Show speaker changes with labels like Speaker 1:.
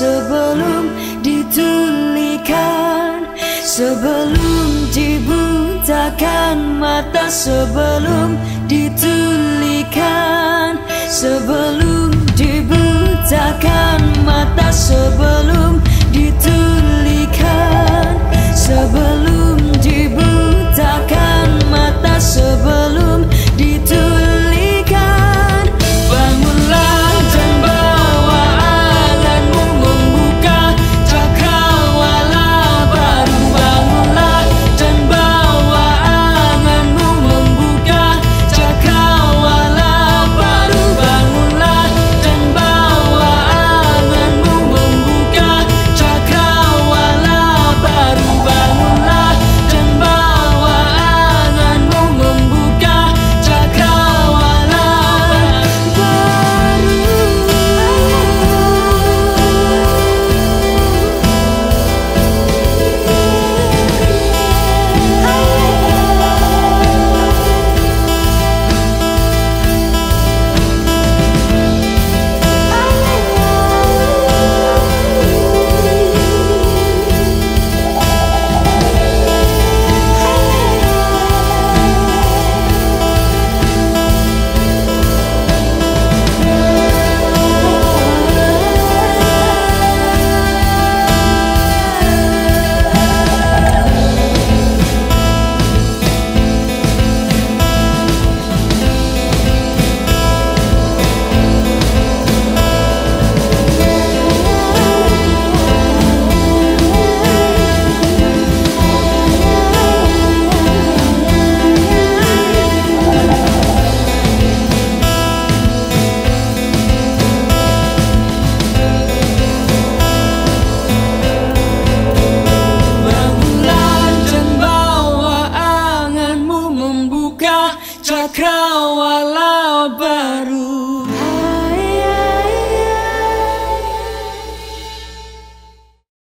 Speaker 1: sebelum ditulikan sebelum dibutakan mata sebelum ditulikan sebelum cakrawala baru.